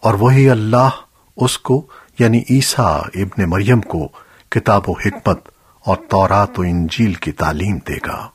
اور وہی اللہ اس کو یعنی عیسیٰ ابن مریم کو کتاب و حکمت اور تورات و انجیل کی تعلیم دے گا۔